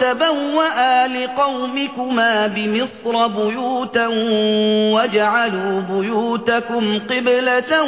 تبوأ لقومكما بمصر بيوتا وجعلوا بيوتكم قبلة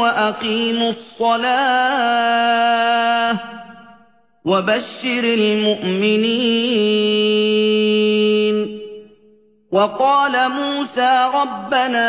وأقيموا الصلاة وبشر المؤمنين. وقال موسى ربنا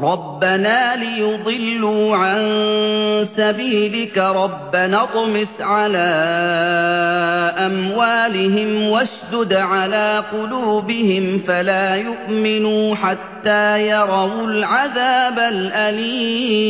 ربنا ليضلوا عن سبيلك ربنا اطمس على أموالهم واشدد على قلوبهم فلا يؤمنوا حتى يروا العذاب الأليم